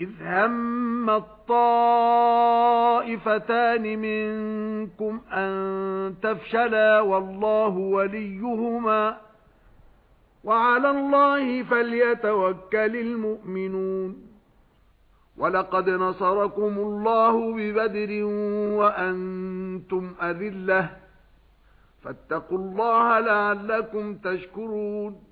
إِذْ هَمَّ الطَّائِفَتَانِ مِنكُمْ أَن تَفْشَلَا وَاللَّهُ وَلِيُّهُمَا وَعَلَى اللَّهِ فَلْيَتَوَكَّلِ الْمُؤْمِنُونَ وَلَقَدْ نَصَرَكُمُ اللَّهُ بِبَدْرٍ وَأَنْتُمْ أَذِلَّةٌ فَاتَّقُوا اللَّهَ لَعَلَّكُمْ تَشْكُرُونَ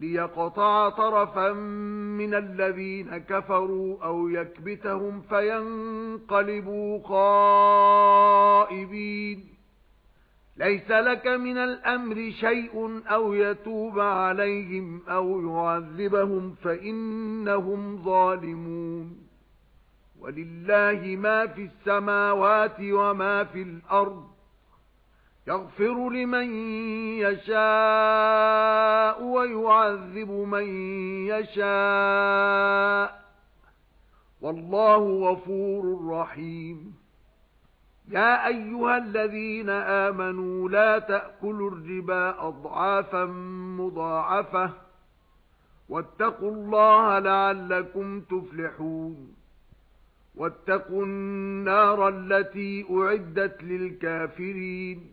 لِيَقْطَعَ طَرَفًا مِنَ الَّذِينَ كَفَرُوا أَوْ يَكْبِتَهُمْ فَيَنقَلِبُوا خَائِبِينَ. لَيْسَ لَكَ مِنَ الْأَمْرِ شَيْءٌ أَوْ يَتُوبَ عَلَيْهِمْ أَوْ يُعَذِّبَهُمْ فَإِنَّهُمْ ظَالِمُونَ. وَلِلَّهِ مَا فِي السَّمَاوَاتِ وَمَا فِي الْأَرْضِ. يَغْفِرُ لِمَن يَشَاءُ وَيُعَذِّبُ مَن يَشَاءُ. وَاللَّهُ غَفُورٌ رَّحِيمٌ. يَا أَيُّهَا الَّذِينَ آمَنُوا لَا تَأْكُلُوا الرِّبَا أَضْعَافًا مُضَاعَفَةً وَاتَّقُوا اللَّهَ لَعَلَّكُمْ تُفْلِحُونَ. واتقوا النار التي أعدت للكافرين.